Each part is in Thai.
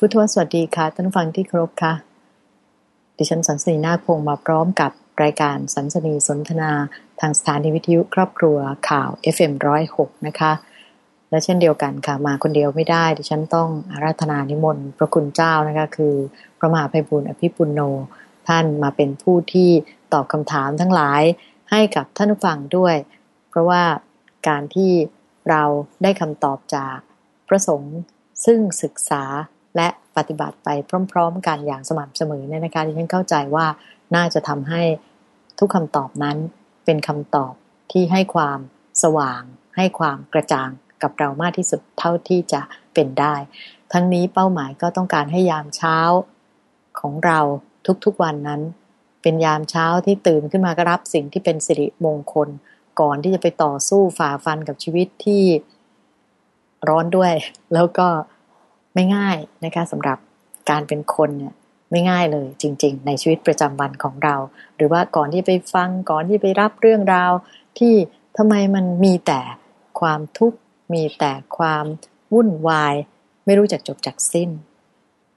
พุทธวสวัสดีค่ะท่านฟังที่เคารพค่ะ ดิฉันสันสนีนาคพงมาพร้อมกับรายการสันสนีสนทนาทางสถานีวิทยุครอบครัวข่าว FM106 นะคะ และเช่นเดียวกันค่ะ มาคนเดียวไม่ได้ ดิฉันต้องอาราธนานิมนต์พระคุณเจ้านะคะคือ พระมหาภัยบุญอภิปุโน ท่านมาเป็นผู้ที่ตอบคำถามทั้งหลายให้กับท่านผู้ฟังด้วย เพราะว่าการที่เราได้คำตอบจากพระสงฆ์ซึ่งศึกษา และปฏิบัติไปพร้อม ๆ กันอย่างสม่ำเสมอเนี่ยนะคะดิฉันเข้าใจว่าน่าจะทำให้ทุกคำตอบนั้นเป็นคำตอบที่ให้ความสว่าง ให้ความกระจ่างกับเรามากที่สุดเท่าที่จะเป็นได้ ทั้งนี้เป้าหมายก็ต้องการให้ยามเช้าของเราทุกๆวันนั้น เป็นยามเช้าที่ตื่นขึ้นมาก็รับสิ่งที่เป็นสิริมงคล ก่อนที่จะไปต่อสู้ฝ่าฟันกับชีวิตที่ร้อนด้วย แล้วก็ ไม่ง่ายนะคะสำหรับการเป็นคนเนี่ยไม่ง่ายเลยจริง ๆ ในชีวิตประจำวันของเรา หรือว่าก่อนที่ไปฟังก่อนที่ไปรับเรื่องราว ที่ทำไมมันมีแต่ความทุกข์มีแต่ความวุ่นวาย ไม่รู้จักจบจากสิ้น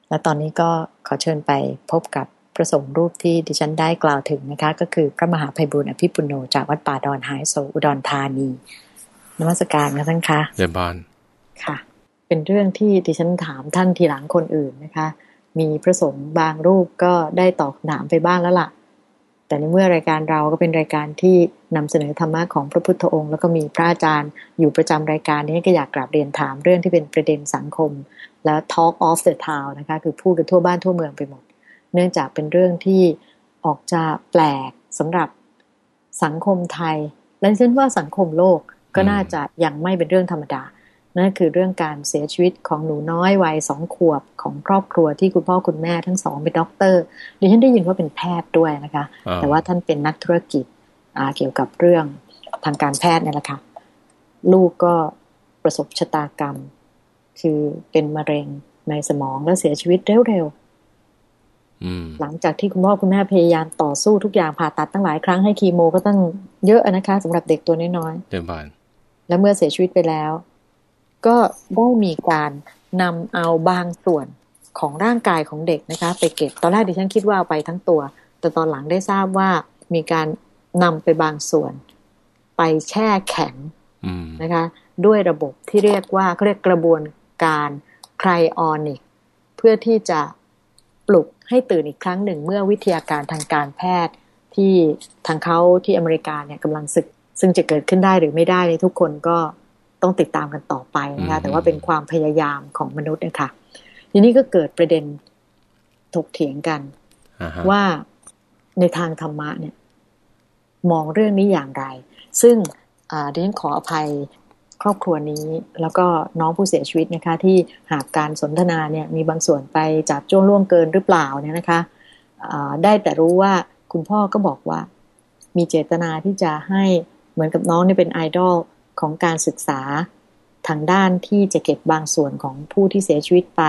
และตอนนี้ก็ขอเชิญไปพบกับพระสงฆ์รูปที่ดิฉันได้กล่าวถึงนะคะ ก็คือพระมหาภัยบุญอภิปุโนจากวัดป่าดอนหายโศอุดรธานีนมัสการนะท่านคะเรียนบานค่ะ เป็นเรื่องที่ดิฉันถามท่านทีหลังคนอื่นนะคะ มีพระสงฆ์บางรูปก็ได้ตอบถามไปบ้างแล้วละ่ะ แต่ในเมื่อรายการเราก็เป็นรายการที่นำเสนอธรรมะของพระพุทธองค์ แล้วก็มีพระอาจารย์อยู่ประจำรายการนี้ก็อยากกราบเรียนถามเรื่องที่เป็นประเด็นสังคม และ Talk of the Town นะคะ คือพูดกันทั่วบ้านทั่วเมืองไปหมด เนื่องจากเป็นเรื่องที่ออกจะแปลสำหรับสังคมไทย และเช่นว่าสังคมโลกก็น่าจะยังไม่เป็นเรื่องธรรมดา นั่นคือเรื่องการเสียชีวิตของหนูน้อยวัยสองขวบของครอบครัวที่คุณพ่อคุณแม่ทั้งสองเป็นด็อกเตอร์ดิฉันได้ยินว่าเป็นแพทย์ด้วยนะคะ แต่ว่าท่านเป็นนักธุรกิจเกี่ยวกับเรื่องทางการแพทย์นี่แหละค่ะ ลูกก็ประสบชะตากรรม คือเป็นมะเร็งในสมองแล้วเสียชีวิตเร็วๆหลังจากที่คุณพ่อคุณแม่พยายามต่อสู้ทุกอย่างผ่าตัดตั้งหลายครั้งให้คีโมก็ตั้งเยอะนะคะสำหรับเด็กตัวน้อยๆเดิมบานแล้วเมื่อเสียชีวิตไปแล้ว ก็ได้มีการนำเอาบางส่วนของร่างกายของเด็กนะคะ ไปเก็บตอนแรกดิฉันคิดว่าเอาไปทั้งตัว แต่ตอนหลังได้ทราบว่ามีการนำไปบางส่วน ไปแช่แข็งนะคะ ด้วยระบบที่เรียกว่าเขาเรียกกระบวนการไครออนิกเพื่อที่จะปลุกให้ตื่นอีกครั้งหนึ่งเมื่อวิทยาการทางการแพทย์ที่ทางเขาที่อเมริกาเนี่ยกำลังศึก ซึ่งจะเกิดขึ้นได้หรือไม่ได้ในทุกคนก็ ต้องติดตามกันต่อไปนะคะแต่ว่าเป็นความพยายามของมนุษย์นะคะทีนี้ก็เกิดประเด็นถกเถียงกัน uh-huh. ว่าในทางธรรมะเนี่ย มองเรื่องนี้อย่างไร ซึ่งดิฉันขออภัยครอบครัวนี้ แล้วก็น้องผู้เสียชีวิตนะคะ ที่หากการสนทนาเนี่ย มีบางส่วนไปจับจ้วงล่วงเกินหรือเปล่าเนี่ยนะคะได้แต่รู้ว่าคุณพ่อก็บอกว่า มีเจตนาที่จะให้เหมือนกับน้องนี่เป็นไอดอล ของการศึกษาทางด้านที่จะเก็บบางส่วนของผู้ที่เสียชีวิตไป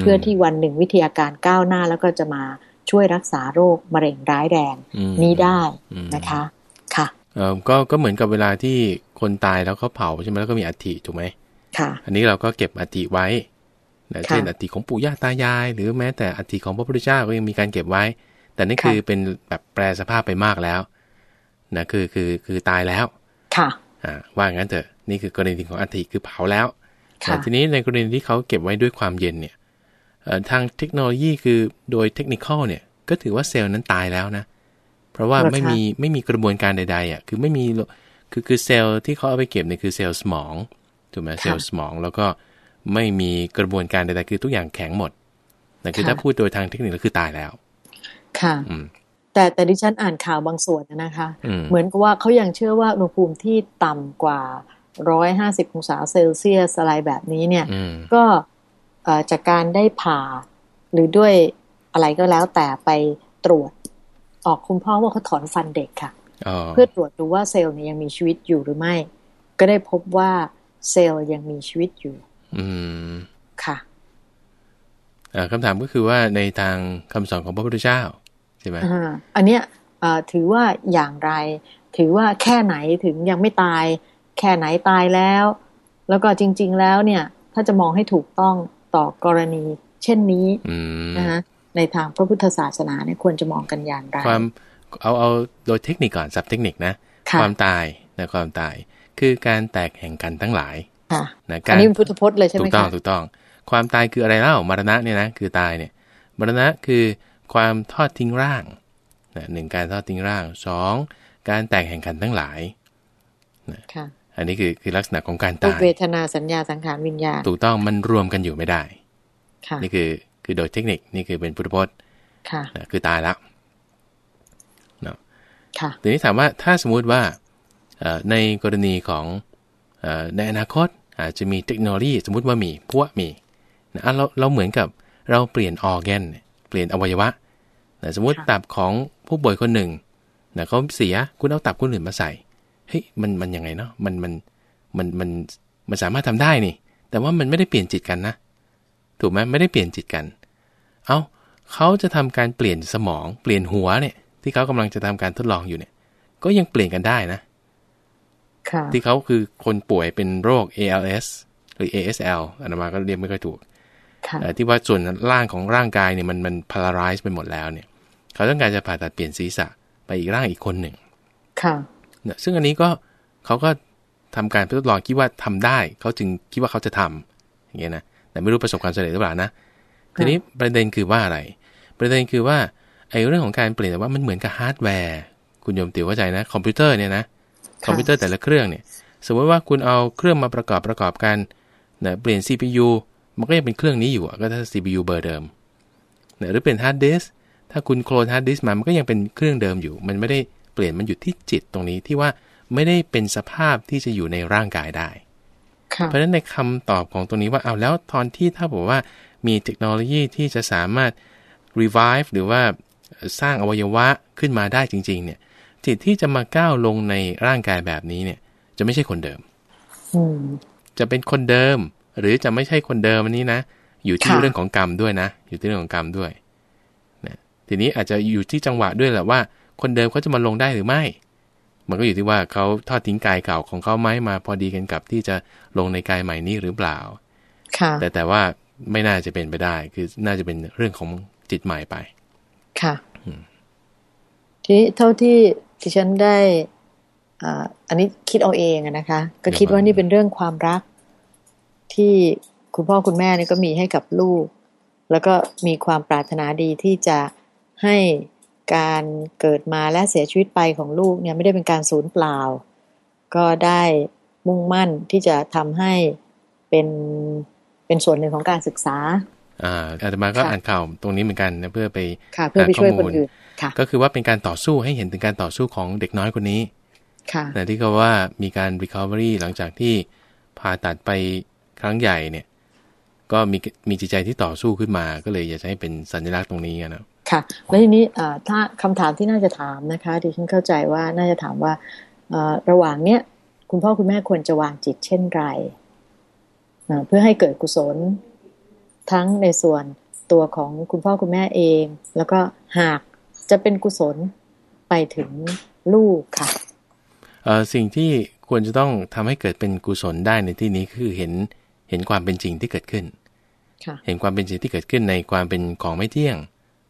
เพื่อที่วันหนึ่งวิทยาการก้าวหน้าแล้วก็จะมาช่วยรักษาโรคมะเร็งร้ายแรงนี้ได้นะคะค่ะเออก็ก็เหมือนกับเวลาที่คนตายแล้วเขาเผาใช่ไหมแล้วก็มีอัฐิถูกไหมค่ะ อันนี้เราก็เก็บอัฐิไว้เช่นอัฐิของปู่ย่าตายาย หรือแม้แต่อัฐิของพระพุทธเจ้าก็ยังมีการเก็บไว้ แต่นี่คือเป็นแบบแปลสภาพไปมากแล้วนะคือคือคือตายแล้วค่ะ ว่างั้นเถอะนี่คือกรณีของอัฐิคือเผาแล้วแต่ทีนี้ในกรณีที่เขาเก็บไว้ด้วยความเย็นเนี่ยทางเทคโนโลยีคือโดยเทคนิคเนี่ยก็ถือว่าเซลล์นั้นตายแล้วนะ เพราะว่าไม่มีไม่มีกระบวนการใดๆอะคือไม่มีคือคือเซลล์ที่เขาเอาไปเก็บเนี่ยคือเซลล์สมองถูกไหมเซลล์สมองแล้วก็ไม่มีกระบวนการใดๆคือทุกอย่างแข็งหมดนั่นคือถ้าพูดโดยทางเทคนิคก็คือตายแล้ว ค่ะ แต่แต่ดิฉันอ่านข่าวบางส่วนนะคะ เหมือนกับว่าเขายังเชื่อว่าอุณหภูมิที่ต่ำกว่าร้อยห้าสิบองศาเซลเซียสอะไรแบบนี้เนี่ย ก็จากการได้ผ่าหรือด้วยอะไรก็แล้วแต่ไปตรวจออกคุณพ่อว่าเขาถอนฟันเด็กค่ะเพื่อตรวจดูว่าเซลล์เนี่ยยังมีชีวิตอยู่หรือไม่ ก็ได้พบว่าเซลล์ยังมีชีวิตอยู่ อืมค่ะคำถามก็คือว่าในทางคำสอนของพระพุทธเจ้า ใช่ไหมอันเนี้ยถือว่าอย่างไร ถือว่าแค่ไหนถึงยังไม่ตาย แค่ไหนตายแล้ว แล้วก็จริง ๆ แล้วเนี่ย ถ้าจะมองให้ถูกต้องต่อกรณี เช่นนี้อืมนะคะในทางพระพุทธศาสนาเนี่ยควรจะมองกันอย่างไรความเอาเอาโดยเทคนิคก่อนสับเทคนิคนะค่ะความตายนะความตาย คือการแตกแห่งกันทั้งหลายค่ะนะอักานรนี้เป็นพุทธพจน์เลยใช่ไหมถูกต้องคะถูกต้อง ความตายคืออะไรเล่ามรณะเนี่ยนะคือตายเนี่ยมรณะคือ ความทอดทิ้งร่างนะหนึ่งการทอดทิ้งร่างสองการแตกแห่งกันทั้งหลายค่ะอันนี้คือคือลักษณะของการรูปตายเวทนาสัญญาสังขารวิญญาณถูกต้องมันรวมกันอยู่ไม่ได้ค่ะนี่คือคือโดยเทคนิคนี่คือเป็นพุทธพจน์ค่ะนะคือตายแล้วเนาะค่ะทีนี้ถามว่าถ้าสมมุติว่าเอ่อในกรณีของเอ่อในอนาคตอาจจะมีเทคโนโลยีสมมุติว่ามีพวกมีนะอะเราเราเหมือนกับเราเปลี่ยนออแกนเปลี่ยนอวัยวะนะสมมุติค่ะตับของผู้ป่วยคนหนึ่งนะเขาเสียคุณเอาตับคนอื่นมาใส่เฮ้ยมันมันยังไงเนาะมันมันมันมันมันสามารถทำได้นี่ แต่ว่ามันไม่ได้เปลี่ยนจิตกันนะ ถูกไหมไม่ได้เปลี่ยนจิตกัน เอาเขาจะทำการเปลี่ยนสมองเปลี่ยนหัวเนี่ย ที่เขากำลังจะทำการทดลองอยู่เนี่ย ก็ยังเปลี่ยนกันได้นะค่ะที่เขาคือคนป่วยเป็นโรค ALS หรือ ALS อันนั้นมาก็เรียกไม่ค่อยถูกค่ะเอ่อ ที่ว่าส่วนล่างของร่างกายเนี่ยมันมัน paralyze ไปหมดแล้วเนี่ย เขาต้องการจะผ่าตัดเปลี่ยนศีรษะไปอีกร่างอีกคนหนึ่ง ค่ะเนี่ยซึ่งอันนี้ก็เขาก็ทำการทดลองคิดว่าทำได้ เขาจึงคิดว่าเขาจะทำอย่างเงี้ยนะแต่ไม่รู้ประสบความสำเร็จหรือเปล่านะทีนี้ประเด็นคือว่าอะไร ประเด็นคือว่าไอ้เรื่องของการเปลี่ยนแต่ว่ามันเหมือนกับฮาร์ดแวร์ คุณโยมติ๋วเข้าใจนะคอมพิวเตอร์เนี่ยนะคอมพิวเตอร์แต่ละเครื่องเนี่ย สมมติว่าคุณเอาเครื่องมาประกอบประกอบกันนะเปลี่ยน CPU มันก็ยังเป็นเครื่องนี้อยู่อะก็ถ้า CPU เบอร์เดิมนะหรือเป็นฮาร์ดดิสก์ถ้าคุณโคลนฮาร์ดดิสก์มามันก็ยังเป็นเครื่องเดิมอยู่ มันไม่ได้เปลี่ยนมันอยู่ที่จิตตรงนี้ที่ว่าไม่ได้เป็นสภาพที่จะอยู่ในร่างกายได้ค่ะเพราะฉะนั้นในคำตอบของตรงนี้ว่าเอาแล้วตอนที่ถ้าบอกว่ามีเทคโนโลยีที่จะสามารถ revive หรือว่าสร้างอวัยวะขึ้นมาได้จริง ๆ เนี่ย จิตที่จะมาก้าวลงในร่างกายแบบนี้เนี่ย จะไม่ใช่คนเดิมอืมจะเป็นคนเดิม หรือจะไม่ใช่คนเดิมอันนี้นะ อยู่ที่ค่ะเรื่องของกรรมด้วยนะ อยู่ที่เรื่องของกรรมด้วยนะทีนี้อาจจะอยู่ที่จังหวะด้วยแหละว่า คนเดิมเขาจะมาลงได้หรือไม่ มันก็อยู่ที่ว่าเขาทอดทิ้งกายเก่าของเขาไหมมาพอดีกันกับที่จะลงในกายใหม่นี้หรือเปล่าค่ะแต่แต่ว่าไม่น่าจะเป็นไปได้ คือน่าจะเป็นเรื่องของจิตใหม่ไป ค่ะทีนี้เท่าที่ที่ฉันได้อ่าอันนี้คิดเอาเองอะนะคะ ก็คิดว่านี่เป็นเรื่องความรัก ที่คุณพ่อคุณแม่นี่ก็มีให้กับลูก แล้วก็มีความปรารถนาดีที่จะให้การเกิดมาและเสียชีวิตไปของลูกเนี่ยไม่ได้เป็นการสูญเปล่า ก็ได้มุ่งมั่นที่จะทำให้เป็นเป็นส่วนหนึ่งของการศึกษาอ่าอาตมาก็ค่ะอ่านข่าวตรงนี้เหมือนกันนะเพื่อไปค่ะเพื่อไปช่วยหาคข้อนมูลอื่นค่ะก็คือว่าเป็นการต่อสู้ให้เห็นถึงการต่อสู้ของเด็กน้อยคนนี้ ค่ะนะที่เขาว่ามีการ recovery หลังจากที่ผ่าตัดไป ครั้งใหญ่เนี่ย ก็มีมีจิตใจที่ต่อสู้ขึ้นมา ก็เลยอยากจะให้เป็นสัญลักษณ์ตรงนี้อะนะค่ะแล้วทีนี้เอ่อถ้าคำถามที่น่าจะถามนะคะดิฉันเข้าใจว่าน่าจะถามว่าเอ่อระหว่างเนี้ยคุณพ่อคุณแม่ควรจะวางจิตเช่นไรเอ่อเพื่อให้เกิดกุศลทั้งในส่วนตัวของคุณพ่อคุณแม่เอง แล้วก็หากจะเป็นกุศลไปถึงลูกค่ะเอ่อสิ่งที่ควรจะต้องทำให้เกิดเป็นกุศลได้ในที่นี้คือเห็น เห็นความเป็นจริงที่เกิดขึ้นค่ะเห็นความเป็นจริงที่เกิดขึ้นในความเป็นของไม่เที่ยง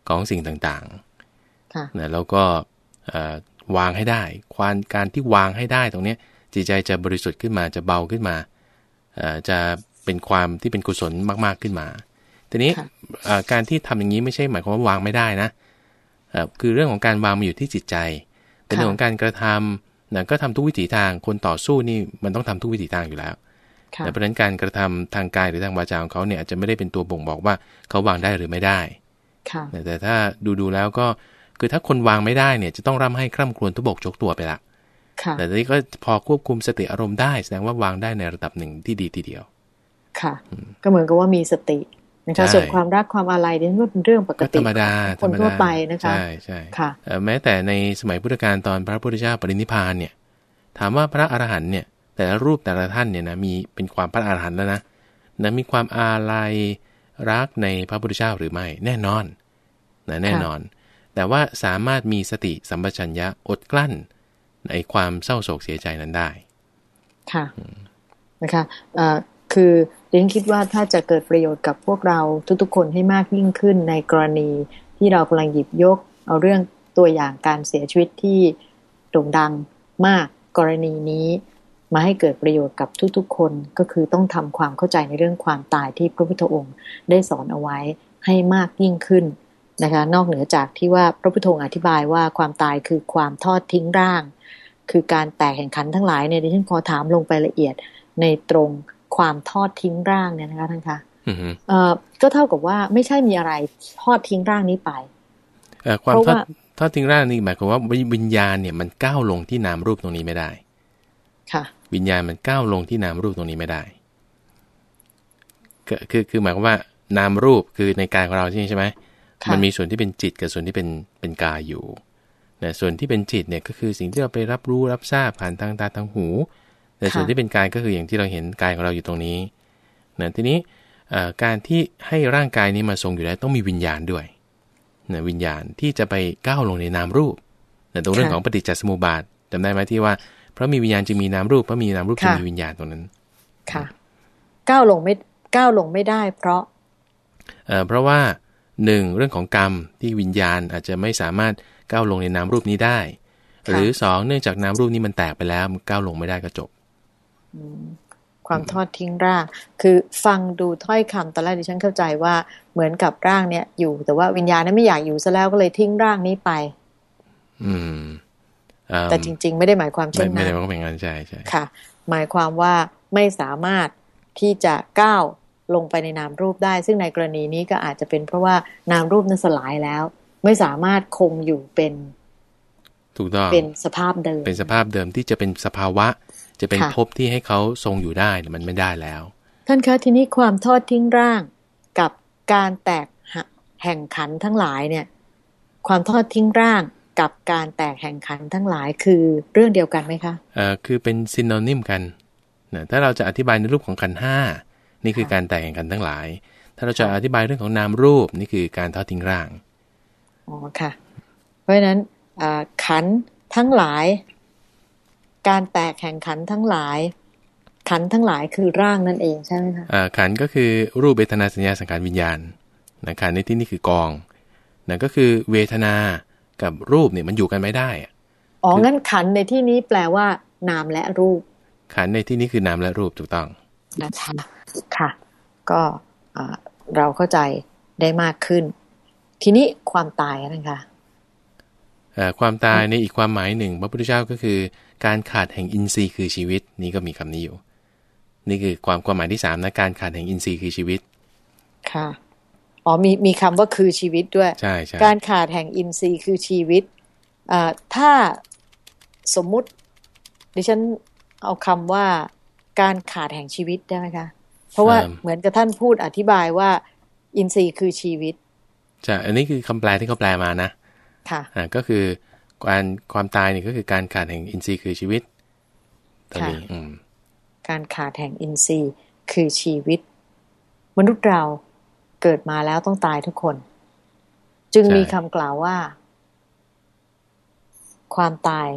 ของสิ่งต่างค่ะๆนะแล้วก็เอ่อวางให้ได้ความการที่วางให้ได้ตรงเนี้ยจิตใจจะบริสุทธิ์ขึ้นมาจะเบาขึ้นมาเอ่อจะเป็นความที่เป็นกุศลมาก ๆขึ้นมา ทีนี้ค่ะเอ่อการที่ทำอย่างนี้ไม่ใช่หมายความว่าวางไม่ได้นะเอ่อคือเรื่องของการวางมาอยู่ที่จิตใจ เป็นเรื่องของการกระทำนะก็ทำทุกวิถีทางคนต่อสู้นี่มันต้องทำทุกวิถีทางอยู่แล้วค่ะ แต่เพราะฉะนั้นการกระทำทางกายหรือทางวาจาของเขาเนี่ยอาจจะไม่ได้เป็นตัวบ่งบอกว่าเขาวางได้หรือไม่ได้ค่ะแต่ถ้าดูดูๆแล้วก็คือถ้าคนวางไม่ได้เนี่ยจะต้องร่ำให้คร่ำครวญทุบกชกตัวไปละค่ะแต่ทีนี้ก็พอควบคุมสติอารมณ์ได้แสดงว่าวางได้ในระดับหนึ่งที่ดีทีเดียว ค่ะ ก็เหมือนกับว่ามีสตินะคะใช่ส่วนความรักความอะไรเนี่ยว่าเป็นเรื่องปกก็ติธรรมดาของคนทั่วไปนะคะใช่ใช่ค่ะเอ่อแม้แต่ในสมัยพุทธกาลตอนพระพุทธเจ้าปรินิพพานเนี่ย ถามว่าพระอรหันต์เนี่ย แต่ละรูปแต่ละท่านเนี่ยนะมีเป็นความพระอรหันต์แล้วนะนะมีความอาลัยรักในพระพุทธเจ้าหรือไม่แน่นอนนะแน่นอน แต่ว่าสามารถมีสติสัมปชัญญะอดกลั้น ในความเศร้าโศกเสียใจนั้นได้ ค่ะนะคะเอ่อคือดิฉันคิดว่าถ้าจะเกิดประโยชน์กับพวกเราทุกๆ คนให้มากยิ่งขึ้นในกรณีที่เรากำลังหยิบยก เอาเรื่องตัวอย่างการเสียชีวิตที่โด่งดังมากกรณีนี้ มาให้เกิดประโยชน์กับทุกๆ คนก็คือต้องทำความเข้าใจในเรื่องความตายที่พระพุทธองค์ได้สอนเอาไว้ให้มากยิ่งขึ้นนะคะนอกเหนือจากที่ว่าพระพุทธองค์อธิบายว่าความตายคือความทอดทิ้งร่าง คือการแตกแห่งขันทั้งหลายเนี่ยดิฉันขอถามลงไปละเอียดในตรงความทอดทิ้งร่างเนี่ยนะคะท่านคะอือฮึเอ่อก็เท่ากับว่าไม่ใช่มีอะไรทอดทิ้งร่างนี้ไปเอ่อความเพราะทอดว่าทอดทิ้งร่างนี่หมายความว่าวิญญาณเนี่ยมันก้าวลงที่นามรูปตรงนี้ไม่ได้ ค่ะ วิญญาณมันก้าวลงที่นามรูปตรงนี้ไม่ได้ก็คือคือหมายความว่านามรูปคือในกายของเราใช่ไหมค่ะมันมีส่วนที่เป็นจิตกับส่วนที่เป็นเป็นกายอยู่นะส่วนที่เป็นจิตเนี่ยก็คือสิ่งที่เราไปรับรู้รับทราบผ่านทางตาทางหู แต่ส่วนที่เป็นกายก็คืออย่างที่เราเห็นกายของเราอยู่ตรงนี้นะทีนี้เอ่อการที่ให้ร่างกายนี้มาทรงอยู่ได้ต้องมีวิญญาณด้วยนะวิญญาณที่จะไปก้าวลงในนามรูปนะตรงเรื่องของปฏิจจสมุปบาทจำได้ไหมที่ว่า เพราะมีวิญญาณจึงมีนามรูปเพราะมีนามรูปจึงมีวิญญาณตรงนั้น ค่ะ ก้าวลงไม่ก้าวลงไม่ได้ เพราะเอ่อเพราะว่าหนึ่งเรื่องของกรรมที่วิญญาณอาจจะไม่สามารถก้าวลงในนามรูปนี้ได้ค่ะหรือสองเนื่องจากนามรูปนี้มันแตกไปแล้วมันก้าวลงไม่ได้ก็จบความทอดทิ้งร่าง คือฟังดูถ้อยคำตอนแรกดิฉันเข้าใจว่าเหมือนกับร่างเนี่ยอยู่ แต่ว่าวิญญาณนั้นไม่อยากอยู่ซะแล้วก็เลยทิ้งร่างนี้ไป อืมเอิ่ม แต่จริง ๆ ไม่ได้หมายความไม่เช่นไม่นั้ได้นว่าเป็นงานใช่ใช่ค่ะ หมายความว่าไม่สามารถที่จะก้าวลงไปในนามรูปได้ ซึ่งในกรณีนี้ก็อาจจะเป็นเพราะว่านามรูปนั้นสลายแล้ว ไม่สามารถคงอยู่เป็นถูกต้องเป็นสภาพเดิม เป็นสภาพเดิมที่จะเป็นสภาวะ จะเป็นค่ะภพที่ให้เขาทรงอยู่ได้เนี่ยมันไม่ได้แล้ว ท่านคะทีนี้ความทอดทิ้งร่างกับการแตกหะแห่งขันธ์ทั้งหลายเนี่ย ความทอดทิ้งร่าง กับการแตกแห่งขันธ์ทั้งหลายคือเรื่องเดียวกันไหมคะเอ่อคือเป็นซินโนนิมกันนะถ้าเราจะอธิบายในรูปของขันธ์ห้านี่คือค่ะการแตกแห่งกันทั้งหลาย ถ้าเราจะอธิบายเรื่องของนามรูปนี่คือการทอดทิ้งร่างอ๋อค่ะ เพราะฉะนั้นอ่าขันธ์ทั้งหลาย การแตกแห่งขันธ์ทั้งหลาย ขันธ์ทั้งหลายคือร่างนั่นเองใช่ไหมคะอ่าขันธ์ก็คือรูปเวทนาสัญญาสังขารวิญญาณนะขันธ์ในที่นี่คือกองนะก็คือเวทนา กับรูปเนี่ยมันอยู่กันไม่ได้อะอ๋อคืองั้นขันธ์ในที่นี้แปลว่านามและรูป ขันธ์ในที่นี้คือนามและรูปถูกต้องนะคะค่ะ ก็อ่าเราเข้าใจได้มากขึ้น ทีนี้ความตายนะคะเอ่อความตายในอีกความหมายหนึ่งพระพุทธเจ้าก็คือ การขาดแห่งอินทรีย์คือชีวิต นี่ก็มีคำนี้อยู่ นี่คือความความหมายที่สามนะการขาดแห่งอินทรีย์คือชีวิต ค่ะ อ๋อมีมีคำว่าคือชีวิตด้วย ใช่ใช่การขาดแห่งอินทรีย์คือชีวิตอ่าถ้าสมมุติ ดิฉันเอาคำว่าการขาดแห่งชีวิตได้ไหมคะ เพราะว่าเหมือนกับท่านพูดอธิบายว่า อินทรีย์คือชีวิตใช่อันนี้คือคำแปลที่เขาแปลมานะ ค่ะอ่าก็คือการความตายนี่ก็คือการขาดแห่งอินทรีย์คือชีวิตตรงนี้ค่ะอืมการขาดแห่งอินทรีย์คือชีวิต มนุษย์เรา เกิดมาแล้วต้องตายทุกคน จึงมีคำกล่าวว่า ความตาย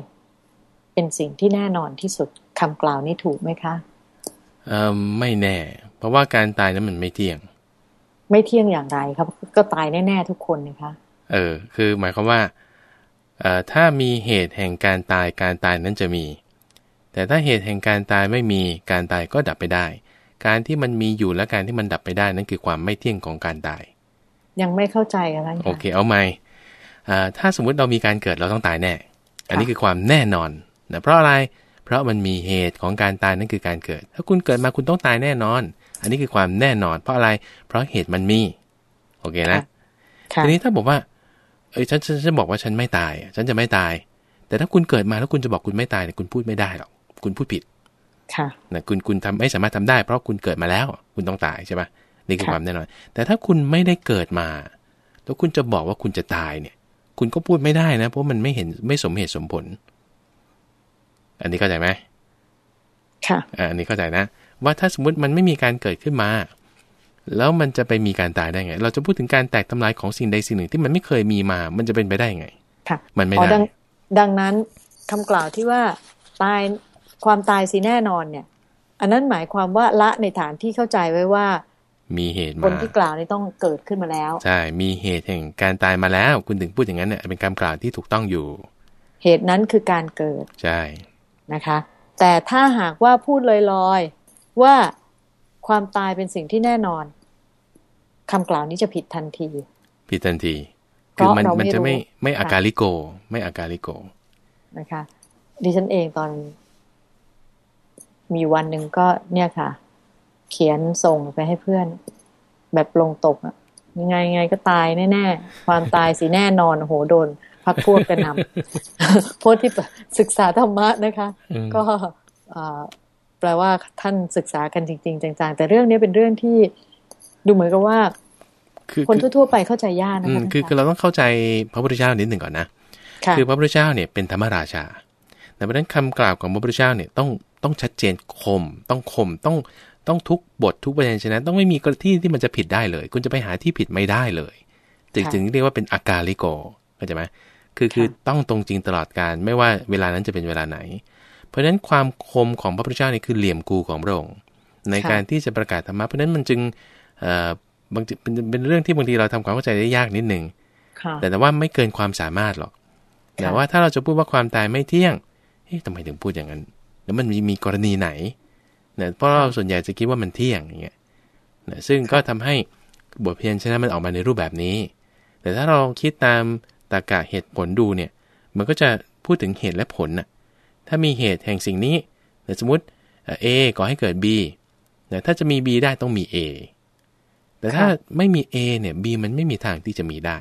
เป็นสิ่งที่แน่นอนที่สุดคำกล่าวนี้ถูกไหมคะเอ่อไม่แน่ เพราะว่าการตายนั้นมันไม่เที่ยง ไม่เที่ยงอย่างไรครับ ก็ตายแน่ๆทุกคนนะคะเออ คือหมายความว่าเอ่อถ้ามีเหตุแห่งการตายการตายนั้นจะมี แต่ถ้าเหตุแห่งการตายไม่มีการตายก็ดับไปได้ การที่มันมีอยู่และการที่มันดับไปได้นั่นคือความไม่เที่ยงของการตาย ยังไม่เข้าใจอะไรโอเคเอาใหม่อ่าถ้าสมมุติเรามีการเกิดเราต้องตายแน่ อันนี้คือความแน่นอนนะเพราะอะไร เพราะมันมีเหตุของการตายนั่นคือการเกิด ถ้าคุณเกิดมาคุณต้องตายแน่นอน อันนี้คือความแน่นอน เพราะอะไร เพราะเหตุมันมี โอเคนะค่ะทีนี้ถ้าบอกว่า เอ้ยฉันฉันฉันบอกว่าฉันไม่ตายอะฉันจะไม่ตาย แต่ถ้าคุณเกิดมาแล้วคุณจะบอกคุณไม่ตายเนี่ยคุณพูดไม่ได้หรอก คุณพูดผิด ค่ะนะคุณคุณทำไม่สามารถทำได้ เพราะคุณเกิดมาแล้ว คุณต้องตายใช่ปะนี่คือค่ะความแน่นอน แต่ถ้าคุณไม่ได้เกิดมา แล้วคุณจะบอกว่าคุณจะตายเนี่ย คุณก็พูดไม่ได้นะ เพราะมันไม่เห็นไม่สมเหตุสมผล อันนี้เข้าใจไหมค่ะอ่าอันนี้เข้าใจนะ ว่าถ้าสมมติมันไม่มีการเกิดขึ้นมา แล้วมันจะไปมีการตายได้ไง เราจะพูดถึงการแตกทำลายของสิ่งใดสิ่งหนึ่งที่มันไม่เคยมีมา มันจะเป็นไปได้ไง ค่ะ มันไม่อ๋อได้ดังดังนั้นคำกล่าวที่ว่าตาย ความตายสิแน่นอนเนี่ย อันนั้นหมายความว่าละในฐานที่เข้าใจไว้ว่า มีเหตุคนมาที่กล่าวนี้ต้องเกิดขึ้นมาแล้ว ใช่ มีเหตุแห่งการตายมาแล้ว คุณถึงพูดอย่างนั้นเนี่ยเป็นคำกล่าวที่ถูกต้องอยู่ เหตุนั้นคือการเกิด ใช่ นะคะ แต่ถ้าหากว่าพูดลอยๆว่าความตายเป็นสิ่งที่แน่นอนคำกล่าวนี้จะผิดทันที ผิดทันทีเพคือราะมันเราไม่มันจะไม่รู้ไม่ค่ะอาการลิโก ไม่อาการลิโกนะคะดิฉันเองตอน มีวันหนึ่งก็เนี่ยค่ะ เขียนส่งไปให้เพื่อน แบบลงตกอะยังไงยังไงก็ตายแน่ๆ ความตายสิแน่นอนโอ้โหโดน พักพวกกระหนำพวกที่ศึกษาธรรมะนะคะอืมก็อ่าแปลว่าท่านศึกษากันจริง ๆ จังๆ แต่เรื่องนี้เป็นเรื่องที่ดูเหมือนกับว่าคือคนคือทั่วๆไปเข้าใจยากนะอืคะมคือคือเราต้องเข้าใจพระพุทธเจ้านิดหนึ่งก่อนนะค่ะคือพระพุทธเจ้าเนี่ยเป็นธรรมราชาแต่เพราะฉะนั้นคำกล่าวของพระพุทธเจ้าเนี่ยต้อง ต้องชัดเจนคม ต้องคมต้องต้องทุกบททุกประเด็นฉะนั้นต้องไม่มีกระที่ที่มันจะผิดได้เลย คุณจะไปหาที่ผิดไม่ได้เลยจึงค่ะจึงเรียกว่าเป็นอาการลิโกเข้าใจไหมคือคือค่ะต้องตรงจริงตลอดการไม่ว่าเวลานั้นจะเป็นเวลาไหน เพราะฉะนั้นความคมของพระพุทธเจ้านี่คือเหลี่ยมกูของพระองค์ในการที่จะประกาศธรรมะเพราะฉะนั้นมันจึงเอ่อบางทีเป็นเป็นเรื่องที่บางทีเราทำความเข้าใจได้ยากนิดหนึ่งค่ะแต่แต่ว่าไม่เกินความสามารถหรอกค่ะแต่ว่าถ้าเราจะพูดว่าความตายไม่เที่ยงเฮ้ยทำไมถึงพูดอย่างนั้น แล้วมันมีมีกรณีไหนเนี่ยเพราะเราส่วนใหญ่จะคิดว่ามันเที่ยงอย่างเงี้ยนะซึ่งก็ทำให้บทเพียนชนะมันออกมาในรูปแบบนี้ แต่ถ้าเราคิดตามตรรกะเหตุผลดูเนี่ย มันก็จะพูดถึงเหตุและผลน่ะ ถ้ามีเหตุแห่งสิ่งนี้แต่สมมติเอ่อ A ก่อให้เกิด B แต่ถ้าจะมี B ได้ต้องมี A แต่ถ้าค่ะไม่มี A เนี่ย B มันไม่มีทางที่จะมีได้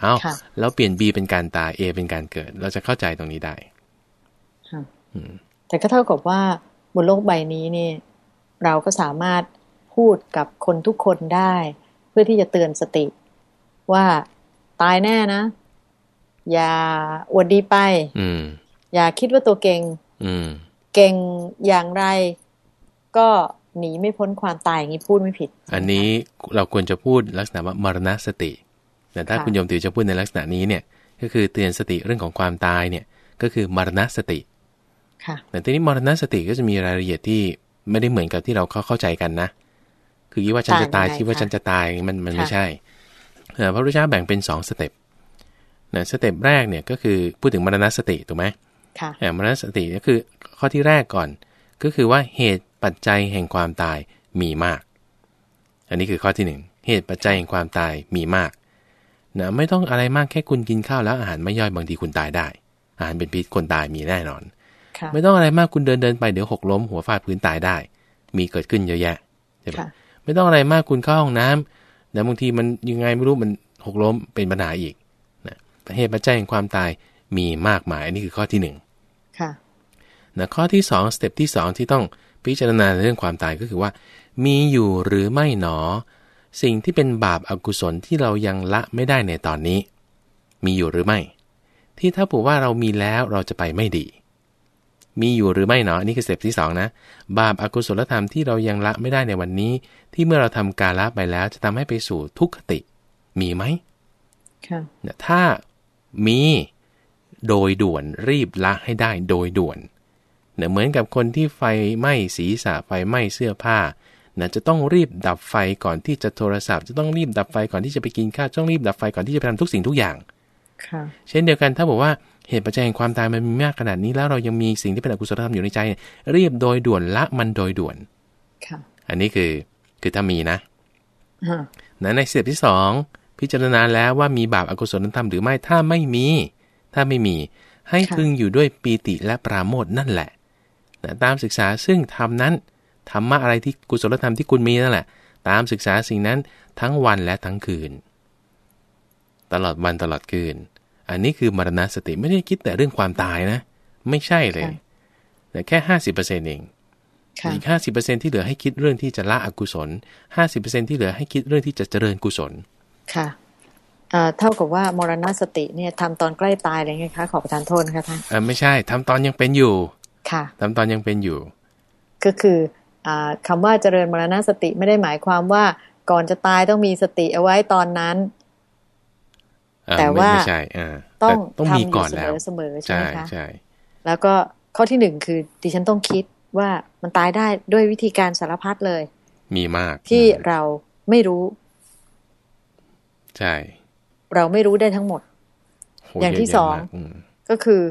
เอาค่ะแล้วเปลี่ยน B เป็นการตาย A เป็นการเกิด เราจะเข้าใจตรงนี้ได้ค่ะอืม แต่ก็เท่ากับว่าบนโลกใบนี้นี่เราก็สามารถพูดกับคนทุกคนได้ เพื่อที่จะเตือนสติ ว่าตายแน่นะ อย่าอวดดีไปอืมอย่าคิดว่าตัวเก่งอืมเก่งอย่างไร ก็หนีไม่พ้นความตายอย่างนี้พูดไม่ผิด อันนี้เราควรจะพูดลักษณะว่ามรณสติ แต่ถ้าค่ะคุณโยมติวจะพูดในลักษณะนี้เนี่ย ก็คือเตือนสติเรื่องของความตายเนี่ย ก็คือมรณสติค่ะ แต่ทีนี้มรณสติก็จะมีรายละเอียดที่ไม่ได้เหมือนกับที่เราเข้าเข้าใจกันนะ คือคิดว่าฉันจะตายต่างยังไงคิดว่าคะฉันจะตายมันมันไม่ค่ะใช่เอ่อพระพุทธเจ้าแบ่งเป็นสอง step นะ step แรกเนี่ยก็คือพูดถึงมรณสติถูกไหมค่ะอ่ามรณสติก็คือข้อที่แรกก่อน ก็คือว่าเหตุปัจจัยแห่งความตายมีมาก อันนี้คือข้อที่หนึ่งเหตุปัจจัยแห่งความตายมีมากนะไม่ต้องอะไรมากแค่คุณกินข้าวแล้วอาหารไม่ย่อยบางทีคุณตายได้ อาหารเป็นพิษคนตายมีแน่นอนค่ะ ไม่ต้องอะไรมากคุณเดินเดินไปเดี๋ยวหกล้มหัวฟาดพื้นตายได้ มีเกิดขึ้นเยอะแยะใช่ไหมค่ะไม่ต้องอะไรมากคุณเข้าห้องน้ำแต่บางทีมันยังไงไม่รู้มันหกล้มเป็นปัญหาอีกนะเหตุปัจจัยแห่งความตายมีมากมายอันนี้คือข้อที่หนึ่งค่ะนะข้อที่2สเต็ปที่2ที่ต้องพิจารณาในเรื่องความตายก็คือว่า มีอยู่หรือไม่หนอ สิ่งที่เป็นบาปอากุศลที่เรายังละไม่ได้ในตอนนี้ มีอยู่หรือไม่ ที่ถ้าบอกว่าเรามีแล้วเราจะไปไม่ดี มีอยู่หรือไม่หนออันนี้คือสเต็ปที่สองนะบาปอากุศลธรรมที่เรายังละไม่ได้ในวันนี้ ที่เมื่อเราทำการละไปแล้วจะทำให้ไปสู่ทุกขติ มีไหมค่ะเนี่ยถ้ามีโดยด่วนรีบละให้ได้โดยด่วนเนี่ยเหมือนกับคนที่ไฟไหม้ศีรษะไฟไหม้เสื้อผ้านะจะต้องรีบดับไฟก่อนที่จะโทรศัพท์ จะต้องรีบดับไฟก่อนที่จะไปกินข้าวต้องรีบดับไฟก่อนที่จะไปทำทุกสิ่งทุกอย่าง ค่ะ เช่นเดียวกันถ้าบอกว่า เหตุปัจจัยแห่งความตายมันมีมากขนาดนี้แล้วเรายังมีสิ่งที่เป็นอกุศลธรรมอยู่ในใจเนี่ยรีบโดยด่วนละมันโดยด่วนค่ะอันนี้คือคือถ้ามีนะอ่านะในสเต็ปที่2พิจารณาแล้วว่ามีบาปอากุศลธรรมหรือไม่ถ้าไม่มี ถ้าไม่มี ให้พึงอยู่ด้วยปีติและปราโมทย์นั่นแหละนะตามศึกษาซึ่งทำนั้นธรรมะอะไรที่กุศลธรรมที่คุณมีนั่นแหละ ตามศึกษาสิ่งนั้นทั้งวันและทั้งคืน ตลอดวันตลอดคืน อันนี้คือมรณสติไม่ได้คิดแต่เรื่องความตายนะ ไม่ใช่เลยค่ะแต่แค่ห้าสิบเปอร์เซ็นต์เองค่ะอีกห้าสิบเปอร์เซ็นที่เหลือให้คิดเรื่องที่จะละอกุศลห้าสิบเปอร์เซ็นที่เหลือให้คิดเรื่องที่จะเจริญกุศล ค่ะเอ่อเท่ากับว่ามรณสติเนี่ยทำตอนใกล้ตายเลยไงคะขอประทานโทษนะคะท่านเออไม่ใช่ทำตอนยังเป็นอยู่ ค่ะทำตอนยังเป็นอยู่ ก็คืออาคำว่าเจริญมรณสติไม่ได้หมายความว่าก่อนจะตายต้องมีสติเอาไว้ตอนนั้นเออ แต่ไม่ว่าไม่ใช่อ่าต้องต้องทำมีอยู่ก่อนเสมแล้วอเสมอใช่ใช่ไหมคะใช่แล้วก็ข้อที่หนึ่งคือดิฉันต้องคิดว่ามันตายได้ด้วยวิธีการสารพัดเลย มีมาก ที่เราไม่รู้ ใช่ เราไม่รู้ได้ทั้งหมดโหอย่างที่เะสองมากมก็คือ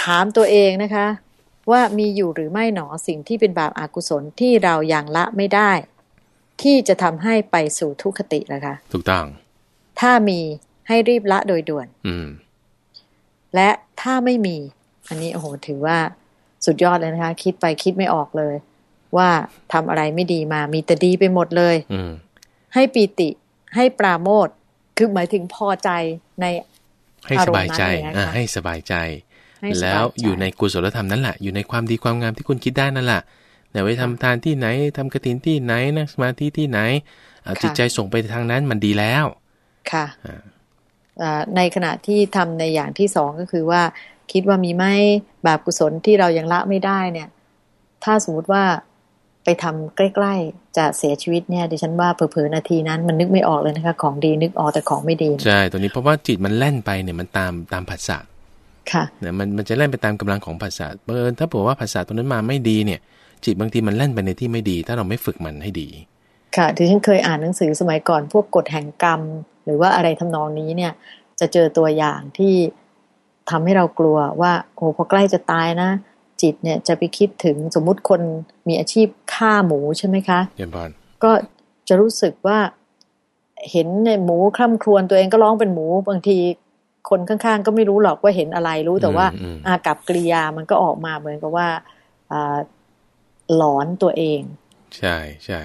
ถามตัวเองนะคะ ว่ามีอยู่หรือไม่หนอสิ่งที่เป็นบาปอากุศลที่เรายังละไม่ได้ ที่จะทำให้ไปสู่ทุกขตินะคะ ถูกต้อง ถ้ามี ให้รีบละโดยด่วน อืมและถ้าไม่มี อันนี้โอ้โหถือว่าสุดยอดเลยนะคะ คิดไปคิดไม่ออกเลย ว่าทำอะไรไม่ดีมามีแต่ดีไปหมดเลย อืมให้ปีติให้ปราโมทคือหมายถึงพอใจในให้สบายใจอารมณ์นั้นเลยนะคะอ่าให้สบายใจให้สบายใจ แล้วอยู่ในกุศลธรรมนั่นแหละอยู่ในความดีความงามที่คุณคิดได้นั่นแหละแต่ไปทำทานที่ไหนทำกฐินที่ไหนนั่งสมาธิที่ไหนอ่าค่ะจิตใจส่งไปทางนั้นมันดีแล้ว ค่ะอ่าอ่า ในขณะที่ทำในอย่างที่สองก็คือว่า คิดว่ามีไหมบาปกุศลที่เรายังละไม่ได้เนี่ย ถ้าสมมติว่าไปทำใกล้ ๆ จะเสียชีวิตเนี่ยดิฉันว่าเผลอๆนาทีนั้น มันนึกไม่ออกเลยนะคะ ของดีนึกออกแต่ของไม่ดีใช่ตัวนี้เพราะว่าจิตมันแล่นไปเนี่ยมันตามตามผัสสะค่ะเนี่ยมันมันจะแล่นไปตามกำลังของผัสสะเออถ้าบอกว่าผัสสะตัวนั้นมาไม่ดีเนี่ย จิตบางทีมันแล่นไปในที่ไม่ดี ถ้าเราไม่ฝึกมันให้ดี ค่ะดิฉันเคยอ่านหนังสือสมัยก่อน พวกกฎแห่งกรรม หรือว่าอะไรทำนองนี้เนี่ย จะเจอตัวอย่างที่ทำให้เรากลัวว่าโอ้พอใกล้จะตายนะ จิตเนี่ยจะไปคิดถึงสมมุติคนมีอาชีพฆ่าหมูใช่ไหมคะเยี่ยมพรก็จะรู้สึกว่าเห็นในหมูคล่ำครวญตัวเองก็ร้องเป็นหมูบางทีคนข้างๆ ก็ไม่รู้หรอกว่าเห็นอะไรรู้แต่ว่าอืมอากับกริยามันก็ออกมาเหมือนกับว่าอ่าหลอนตัวเอง ใช่ใช่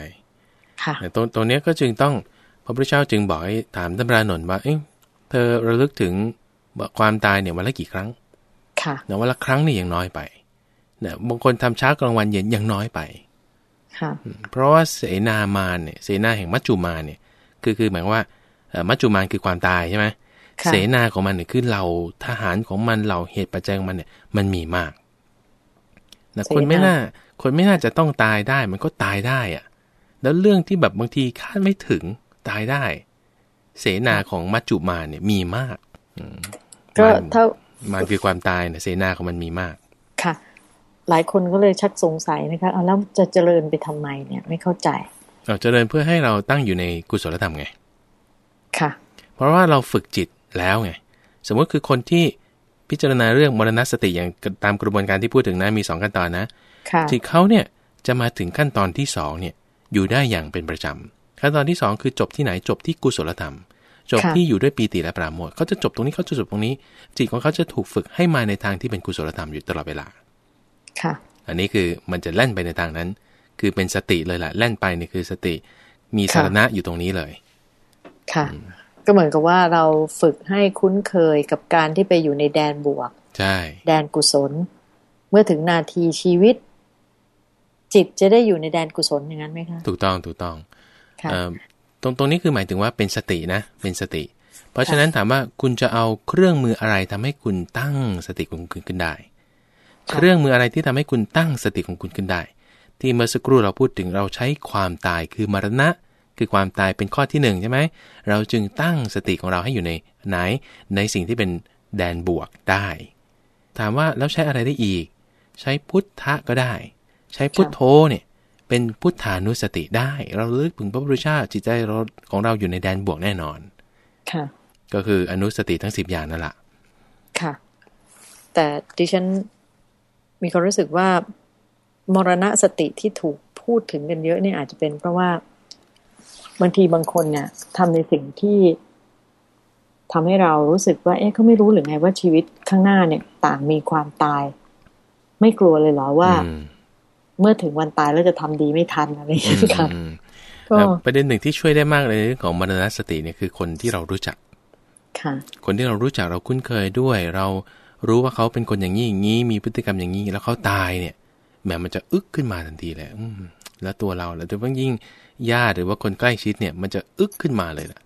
ค่ะแต่ตัวตัวเนี้ยก็จึงต้องพ ระพุทธเจ้าจึงบอกให้ถามท่านพระอานนท์ว่าเอ้ยเธอระลึกถึงความตายเนี่ยวันละกี่ครั้ง ค่ะนะวันละครั้งนี่ยังน้อยไปเนี่ยบางคนทำเช้ากลางวันเย็นยังน้อยไป ค่ะ เพราะว่าเสนามารเนี่ยเสนาแห่งมัจจุมารเนี่ย คือคือหมายความว่าเอ่อมัจจุมารคือความตายใช่ไหมค่ะเสนาของมันเนี่ยคือเหล่าทหารของมันเหล่าเหตุปัจจัยของมันเนี่ย มันมีมากนะคนไม่น่า คนไม่น่าจะต้องตายได้ มันก็ตายได้อะแล้วเรื่องที่แบบบางทีคาดไม่ถึง ตายได้ เสนาของมัจจุมารเนี่ยมีมากอืมก็มันเท่ามันคือความตายเนี่ยเสนาของมันมีมากค่ะ หลายคนก็เลยชักสงสัยนะคะเอาแล้วจะเจริญไปทำไมเนี่ยไม่เข้าใจเราเจริญเพื่อให้เราตั้งอยู่ในกุศลธรรมไง ค่ะ เพราะว่าเราฝึกจิตแล้วไง สมมติคือคนที่พิจารณาเรื่องมรณสติอย่างตามกระบวนการที่พูดถึงนะมีสองขั้นตอนนะค่ะจิตเขาเนี่ยจะมาถึงขั้นตอนที่สองเนี่ยอยู่ได้อย่างเป็นประจำ ขั้นตอนที่สองคือจบที่ไหนจบที่กุศลธรรม จบค่ะที่อยู่ด้วยปีติและปราโมทย์เขาจะจบตรงนี้เขาจะจบตรงนี้ จิตของเขาจะถูกฝึกให้มาในทางที่เป็นกุศลธรรมอยู่ตลอดเวลา ค่ะ อันนี้คือมันจะแล่นไปในทางนั้น คือเป็นสติเลยแหละแล่นไปเนี่ยคือสติ มีค่ะสารณะอยู่ตรงนี้เลย ค่ะ ก็เหมือนกับว่าเราฝึกให้คุ้นเคยกับการที่ไปอยู่ในแดนบวก ใช่ แดนกุศล เมื่อถึงนาทีชีวิตจิตจะได้อยู่ในแดนกุศลอย่างนั้นไหมคะ ถูกต้อง ถูกต้องค่ะเอ่อ ตรงตรงนี้คือหมายถึงว่าเป็นสตินะ เป็นสติ เพราะฉะนั้นถามว่าคุณจะเอาเครื่องมืออะไรทำให้คุณตั้งสติของคุณขึ้นได้ค่ะเครื่องมืออะไรที่ทำให้คุณตั้งสติของคุณขึ้นได้ ที่เมื่อสักครู่เราพูดถึงเราใช้ความตายคือมรณะ คือความตายเป็นข้อที่หนึ่งใช่ไหมเราจึงตั้งสติของเราให้อยู่ในไหนในสิ่งที่เป็นแดนบวกได้ ถามว่าแล้วใช้อะไรได้อีก ใช้พุทธะก็ได้ ใช้พุทโธเนี่ย เป็นพุทธานุสติได้ เราลึกถึงพระพุทธเจ้าจิตใจเราของเราอยู่ในแดนบวกแน่นอน ค่ะ ก็คืออนุสติทั้งสิบอย่างนั่นแหละค่ะ แต่ดิฉันมีความรู้สึกว่ามรณะสติที่ถูกพูดถึงกันเยอะเนี่ยอาจจะเป็นเพราะว่าบางทีบางคนเนี่ยทำในสิ่งที่ทำให้เรารู้สึกว่า เอ๊ะเขาไม่รู้หรือไงว่าชีวิตข้างหน้าเนี่ย ต่างมีความตาย ไม่กลัวเลยเหรอว่าอืม เมื่อถึงวันตายแล้วจะทำดีไม่ทันอะไรอย่างอืเงี้มยค่ะอืมก็แล้วประเด็นหนึ่งที่ช่วยได้มากเลยในเรื่องของมรณสติเนี่ยคือคนที่เรารู้จักค่ะ คนที่เรารู้จักเราคุ้นเคยด้วย เรารู้ว่าเขาเป็นคนอย่างนี้อย่างนี้มีพฤติกรรมอย่างนี้แล้วเขาตายเนี่ยแหมมันจะอึกขึ้นมาทันทีเลยอืมแล้วตัวเราแล้วโดยเฉพาะยิ่งญาติหรือว่าคนใกล้ชิดเนี่ย มันจะอึกขึ้นมาเลยล่ะ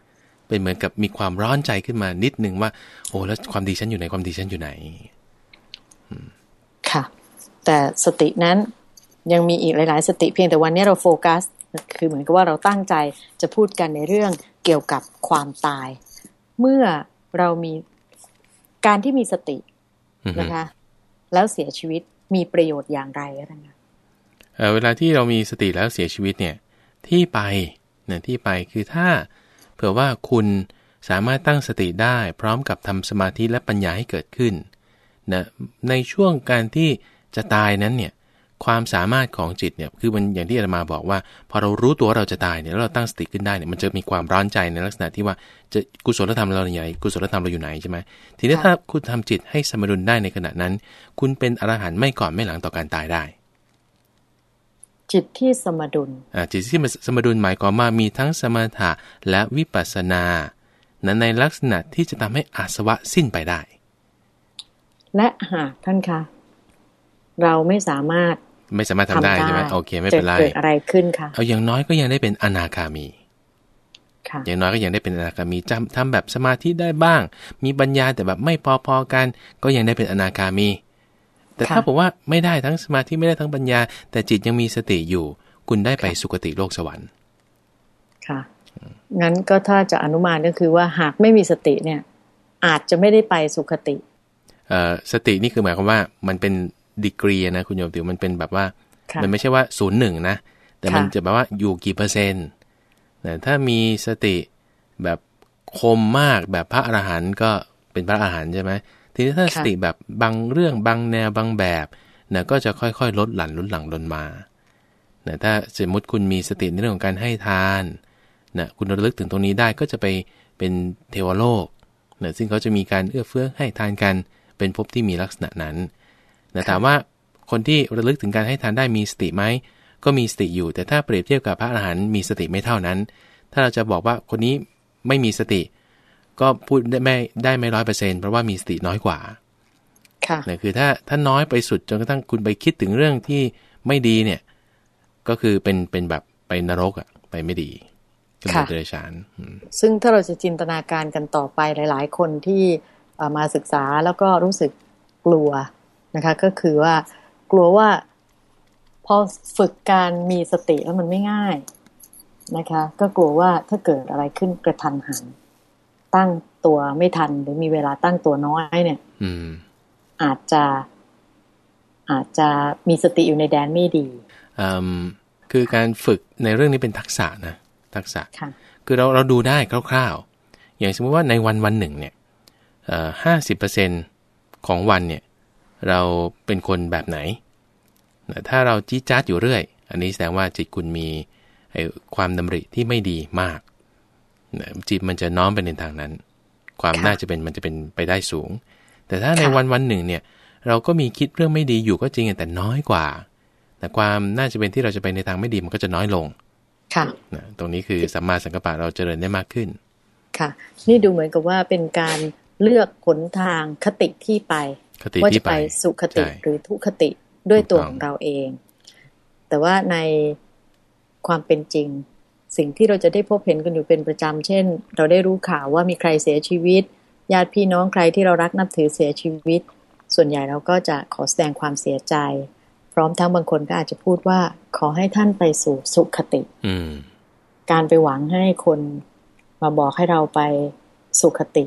เป็นเหมือนกับมีความร้อนใจขึ้นมานิดนึงว่า โอ้แล้วความดีฉันอยู่ไหนความดีฉันอยู่ไหนค่ะ แต่สตินั้น ยังมีอีกหลาย ๆ สติเพียงแต่วันนี้เราโฟกัส คือเหมือนกับว่าเราตั้งใจจะพูดกันในเรื่องเกี่ยวกับความตาย เมื่อเรามีการที่มีสติอือฮึนะคะ แล้วเสียชีวิตมีประโยชน์อย่างไรก็ได้นะเเวลาที่เรามีสติแล้วเสียชีวิตเนี่ยที่ไปเนี่ยที่ไปคือถ้าเผื่อว่าคุณสามารถตั้งสติได้พร้อมกับทำสมาธิและปัญญาให้เกิดขึ้นนะในช่วงการที่จะตายนั้นเนี่ย ความสามารถของจิตเนี่ยคือมันอย่างที่อาตมาบอกว่า พอเรารู้ตัวเราจะตายเนี่ยแล้วเราตั้งสติขึ้นได้เนี่ยมันจะมีความร้อนใจในลักษณะที่ว่าจะกุศลธรรมเราอยู่ไหนกุศลธรรมเราอยู่ไหนใช่ไหมทีนี้ถ้าคุณทำจิตให้สมดุลได้ในขณะนั้น คุณเป็นอรหันต์ไม่ก่อนไม่หลังต่อการตายได้ จิตที่สมดุลอ่าจิตที่สมดุลหมายความว่ามีทั้งสมถะและวิปัสสนานั้นในลักษณะที่จะทำให้อาสวะสิ้นไปได้ และหากท่านคะเราไม่สามารถ ไม่สามารถทำได้ใช่ไหมโอเค ไม่เป็นไรเกิดอะไรขึ้นคะเอาอย่างน้อยก็ยังได้เป็นอนาคามีอย่างน้อยก็ยังได้เป็นอนาคามีจำทำแบบสมาธิได้บ้าง มีปัญญาแต่แบบไม่พอๆกัน ก็ยังได้เป็นอนาคามี แต่ถ้าบอกว่าไม่ได้ทั้งสมาธิไม่ได้ทั้งปัญญา แต่จิตยังมีสติอยู่ คุณได้ไปสุคติโลกสวรรค์ค่ะงั้นก็ถ้าจะอนุมานก็คือว่าหากไม่มีสติเนี่ย อาจจะไม่ได้ไปสุคติเอ่อสตินี่คือหมายความว่ามันเป็น ดีกรีนะคุณโยมติวมันเป็นแบบว่า มันไม่ใช่ว่าศูนย์หนึ่งนะ แต่มันจะแบบว่าอยู่กี่เปอร์เซ็นต์แต่ถ้ามีสติแบบคมมากแบบพระอรหันต์ก็เป็นพระอรหันต์ใช่ไหมทีนี้ถ้าสติแบบบางเรื่องบางแนวบางแบบนะก็จะค่อยๆ ลดหลั่นลดหลังลนมานะถ้าสมมติคุณมีสติในเรื่องของการให้ทานนะคุณระลึกถึงตรงนี้ได้ก็จะไปเป็นเทวโลกนะซึ่งเขาจะมีการเอื้อเฟื้อให้ทานกันเป็นภพที่มีลักษณะนั้น แต่ถามว่าคนที่ระลึกถึงการให้ทานได้มีสติไหมก็มีสติอยู่ แต่ถ้าเปรียบเทียบกับพระอรหันต์มีสติไม่เท่านั้น ถ้าเราจะบอกว่าคนนี้ไม่มีสติ ก็พูดได้ไม่ได้ไม่ร้อยเปอร์เซ็นต์เพราะว่ามีสติน้อยกว่า ค่ะนี่คือถ้าถ้าน้อยไปสุดจนกระทั่งคุณไปคิดถึงเรื่องที่ไม่ดีเนี่ย ก็คือเป็นเป็นแบบไปนรกอะไปไม่ดีก็เป็นเดรัจฉานซึ่งถ้าเราจะจินตนาการกันต่อไปหลาย ๆ คนที่มาศึกษาแล้วก็รู้สึกกลัว นะคะ ก็คือว่ากลัวว่าพอฝึกการมีสติแล้วมันไม่ง่ายนะคะ ก็กลัวว่าถ้าเกิดอะไรขึ้นกระทันหัน ตั้งตัวไม่ทันหรือมีเวลาตั้งตัวน้อยเนี่ยอาจจะอาจจะมีสติอยู่ในแดนไม่ดีคือการฝึกในเรื่องนี้เป็นทักษะนะทักษะคือเราเราดูได้คร่าวๆ อย่างสมมติว่าในวันวันหนึ่งเนี่ยห้าสิบเปอร์เซ็นของวันเนี่ย เราเป็นคนแบบไหน ถ้าเราจี้จ้าดอยู่เรื่อย อันนี้แสดงว่าจิตคุณมีความดำริที่ไม่ดีมาก จิตมันจะน้อมไปในทางนั้น ความน่าจะเป็นมันจะเป็นไปได้สูง แต่ถ้าในวันวันหนึ่งเนี่ย เราก็มีคิดเรื่องไม่ดีอยู่ก็จริงแต่น้อยกว่า แต่ความน่าจะเป็นที่เราจะไปในทางไม่ดีมันก็จะน้อยลง ค่ะตรงนี้คือสัมมาสังกัปปะเราเจริญได้มากขึ้น ค่ะ นี่ดูเหมือนกับว่าเป็นการเลือกขนทางคติที่ไป ว่าจะไปสุขติหรือทุคติด้วยตัวของเราเอง แต่ว่าในความเป็นจริง สิ่งที่เราจะได้พบเห็นกันอยู่เป็นประจำ เช่น เราได้รู้ข่าวว่ามีใครเสียชีวิต ญาติพี่น้องใครที่เรารักนับถือเสียชีวิต ส่วนใหญ่เราก็จะขอแสดงความเสียใจ พร้อมทั้งบางคนก็อาจจะพูดว่า ขอให้ท่านไปสู่สุขติการไปหวังให้คนมาบอกให้เราไปสุขติ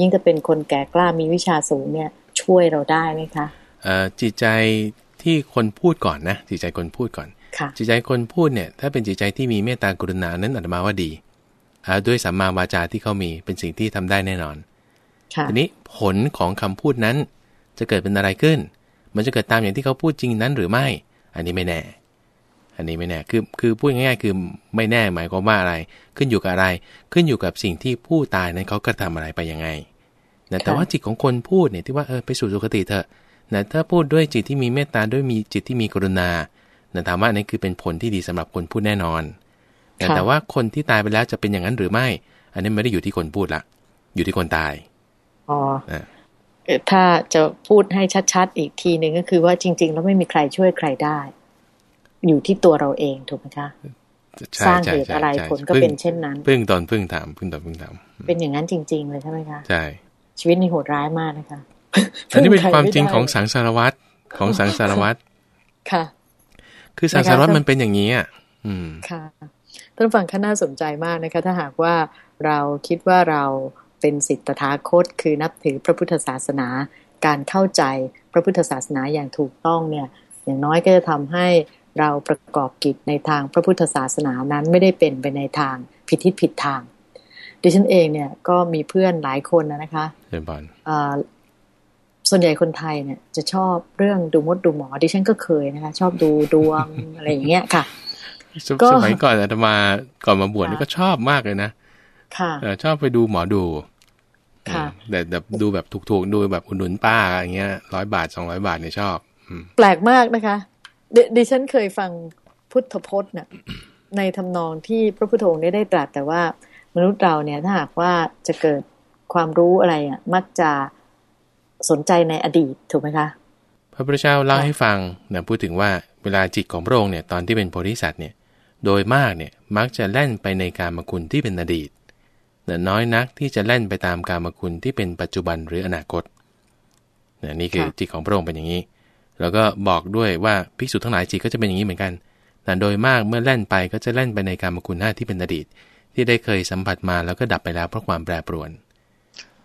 ยิ่งจะเป็นคนแก่กล้ามีวิชาสูงเนี่ย ช่วยเราได้ไหมคะจิตใจที่คนพูดก่อนนะจิตใจคนพูดก่อน จิตใจคนพูดเนี่ย ถ้าเป็นจิตใจที่มีเมตตากรุณานั้นอาตมาว่าดีด้วยสัมมาวาจาที่เขามีเป็นสิ่งที่ทำได้แน่นอนทีนี้ผลของคำพูดนั้น จะเกิดเป็นอะไรขึ้น มันจะเกิดตามอย่างที่เขาพูดจริงนั้นหรือไม่ อันนี้ไม่แน่ อันนี้ไม่แน่คือคือพูดง่ายๆ คือไม่แน่หมายความว่าอะไร ขึ้นอยู่กับอะไร ขึ้นอยู่กับสิ่งที่ผู้ตายนั้นเขากระทาอะไรไปยังไง นะแต่ว่าจิตของคนพูดเนี่ยที่ว่าเออไปสู่สุคติเถอะนะถ้าพูดด้วยจิตที่มีเมตตาด้วยมีจิตที่มีกรุณานะถามว่านี่คือเป็นผลที่ดีสำหรับคนพูดแน่นอนนะแต่ว่าคนที่ตายไปแล้วจะเป็นอย่างนั้นหรือไม่ อันนี้ไม่ได้อยู่ที่คนพูดละอยู่ที่คนตายอ๋อถ้าจะพูดให้ชัด ๆ อีกทีหนึ่งก็คือว่าจริง ๆ แล้วไม่มีใครช่วยใครได้ อยู่ที่ตัวเราเองถูกไหมคะสร้างเหตุอะไรผลก็เป็นเช่นนั้น พึ่งตอนพึ่งถามพึ่งตอนพึ่งถามเป็นอย่างนั้นจริง ๆ เลยใช่ไหมคะใช่ ชีวิตนี่โหดร้ายมากนะคะอันนี้เป็นความจริงของสังสารวัตรของสังสารวัตรค่ะ คือสังสารวัตรมันเป็นอย่างนี้อะอืมค่ะท่านฟังค่าน่าสนใจมากนะคะ ถ้าหากว่าเราคิดว่าเราเป็นสิทธตถาคต คือนับถือพระพุทธศาสนา การเข้าใจพระพุทธศาสนาอย่างถูกต้องเนี่ย อย่างน้อยก็จะทำให้เราประกอบกิจในทางพระพุทธศาสนานั้นไม่ได้เป็นไปในทางผิดทิศผิดทาง ดิฉันเองเนี่ยก็มีเพื่อนหลายคนนะคะเรียนบอลส่วนใหญ่คนไทยเนี่ย จะชอบเรื่องดูมดดูหมอ ดิฉันก็เคยนะคะ ชอบดูดวงอะไรอย่างเงี้ยค่ะสมัยก่อนอาตมาก่อนมาบวชนี่ก็ชอบมากเลยนะค่ะชอบไปดูหมอดูแต่แบบดูแบบถูกๆ ดูแบบอุดหนุนป้าอย่างเงี้ยร้อยบาทสองร้อยบาทเนี่ยชอบแปลกมากนะคะ ดิฉันเคยฟังพุทธพจน์เนี่ยในทำนองที่พระพุทโธได้ได้ตรัสแต่ว่า มนุษย์เราเนี่ยถ้าหากว่าจะเกิดความรู้อะไรอะมักจะสนใจในอดีตถูกไหมคะพระพุทธเจ้าเล่าให้ฟังนะพูดถึงว่าเวลาจิตของพระองค์เนี่ยตอนที่เป็นโพธิสัตว์เนี่ยโดยมากเนี่ยมักจะแล่นไปในการมคุณที่เป็นอดีตแต่น้อยนักที่จะแล่นไปตามการมคุณที่เป็นปัจจุบันหรืออนาคตนี่คือจิตของพระองค์เป็นอย่างนี้ แล้วก็บอกด้วยว่าภิกษุทั้งหลายจิตก็จะเป็นอย่างนี้เหมือนกันแต่โดยมากเมื่อแล่นไปก็จะแล่นไปในการมคุณห้าที่เป็นอดีต ที่ได้เคยสัมผัสมาแล้วก็ดับไปแล้วเพราะความแปรปรวน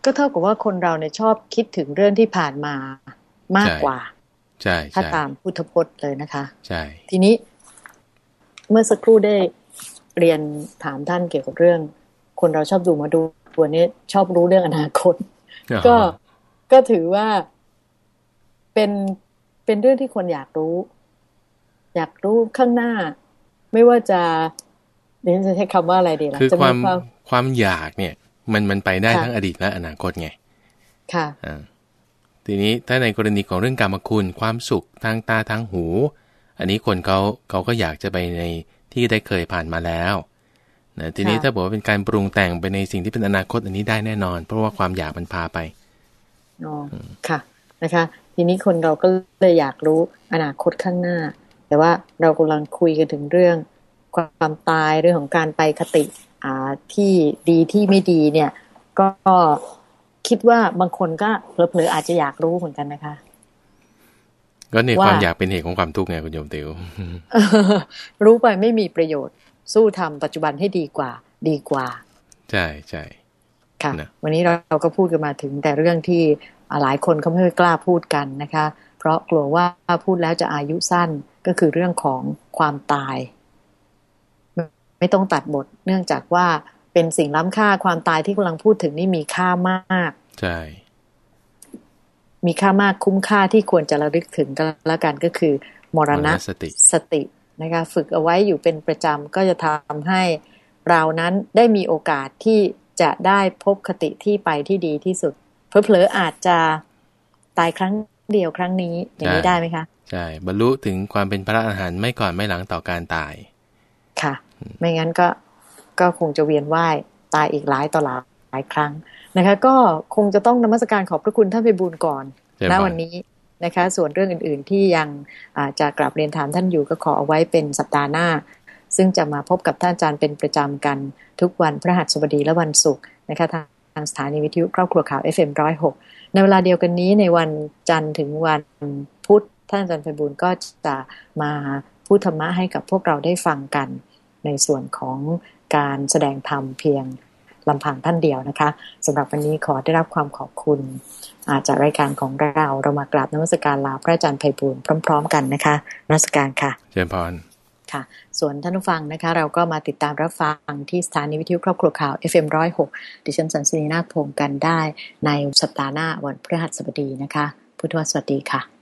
ก็เท่ากับว่าคนเราเนี่ยชอบคิดถึงเรื่องที่ผ่านมามากกว่าใช่ถ้าตามพุทธพจน์เลยนะคะ ใช่ ทีนี้เมื่อสักครู่ได้เรียนถามท่านเกี่ยวกับเรื่อง คนเราชอบดูมาดูตัวนี้ชอบรู้เรื่องอนาคต ก็ก็ถือว่าเป็นเป็นเรื่องที่คนอยากรู้ อยากรู้ข้างหน้า ไม่ว่าจะ เดี๋ยวจะใช้คำว่าอะไรดีล่ะคือความความอยากเนี่ย มันมันไปได้ทั้งอดีตและอนาคตไง ค่ะอ่าทีนี้ถ้าในกรณีของเรื่องกรรมคุณความสุขทางตาทางหู อันนี้คนเขาเขาก็อยากจะไปในที่ได้เคยผ่านมาแล้วนะทีนี้ถ้าบอกว่าเป็นการปรุงแต่งไปในสิ่งที่เป็นอนาคตอันนี้ได้แน่นอน เพราะว่าความอยากมันพาไปอ๋อค่ะนะคะ ทีนี้คนเราก็เลยอยากรู้อนาคตข้างหน้า แต่ว่าเรากำลังคุยกันถึงเรื่อง ความตายเรื่องของการไปคติอ่าที่ดีที่ไม่ดีเนี่ย ก็คิดว่าบางคนก็เผลอๆอาจจะอยากรู้เหมือนกันนะคะ ก็เนี่ยความอยากเป็นเหตุของความทุกข์ไงคุณโยมติวรู้ไปไม่มีประโยชน์ สู้ทำปัจจุบันให้ดีกว่า ดีกว่า ใช่ใช่ค่ะ วันนี้เราก็พูดกันมาถึงแต่เรื่องที่หลายคนเขาไม่กล้าพูดกันนะคะ เพราะกลัวว่าพูดแล้วจะอายุสั้นก็คือเรื่องของความตาย ไม่ต้องตัดบท เนื่องจากว่าเป็นสิ่งล้ำค่าความตายที่กำลังพูดถึงนี่มีค่ามาก ใช่ มีค่ามากคุ้มค่าที่ควรจะระลึกถึงกันแล้วกันก็คือ มรณะสติสตินะคะฝึกเอาไว้อยู่เป็นประจำก็จะทำให้เรานั้นได้มีโอกาสที่จะได้พบคติที่ไปที่ดีที่สุด เพลอๆอาจจะตายครั้งเดียวครั้งนี้อย่างนี้ได้ไหมคะ ใช่ บรรลุถึงความเป็นพระอรหันต์ไม่ก่อนไม่หลังต่อการตายค่ะ ไม่งั้นก็ก็คงจะเวียนว่ายตายอีกหลายต่อหลายหลายครั้งนะคะ ก็คงจะต้องนมัสการขอบพระคุณท่านไปบูญก่อนณวันนี้นะคะ ส่วนเรื่องอื่น ๆ ที่ยังจะกลับเรียนถามท่านอยู่ก็ขอเอาไว้เป็นสัปดาห์หน้า ซึ่งจะมาพบกับท่านอาจารย์เป็นประจำกันทุกวันพระหัสบดีและวันศุกร์นะคะทางสถานีวิทยุครอบครัวข่าว FM106 ในเวลาเดียวกันนี้ในวันจันทร์ถึงวันพุธท่านอาจารย์ไพบุญก็จะมาพูดธรรมะให้กับพวกเราได้ฟังกัน ในส่วนของการแสดงธรรมเพียงลำพังท่านเดียวนะคะสำหรับวันนี้ขอได้รับความขอบคุณอาจากรายการของเราเรามากราบนมัสการลาพระอาจารย์ไพบุญพร้อม ๆ กันนะคะนมัสการค่ะเจริญพรค่ะ ส่วนท่านผู้ฟังนะคะ เราก็มาติดตามรับฟังที่สถานีวิทยุครอบครัวข่าว FM106 ดิฉันสันสนีนาคพงกันได้ในสัปดาห์หน้าวันพฤหัสบดีนะคะ พุทธวสวัสดีค่ะ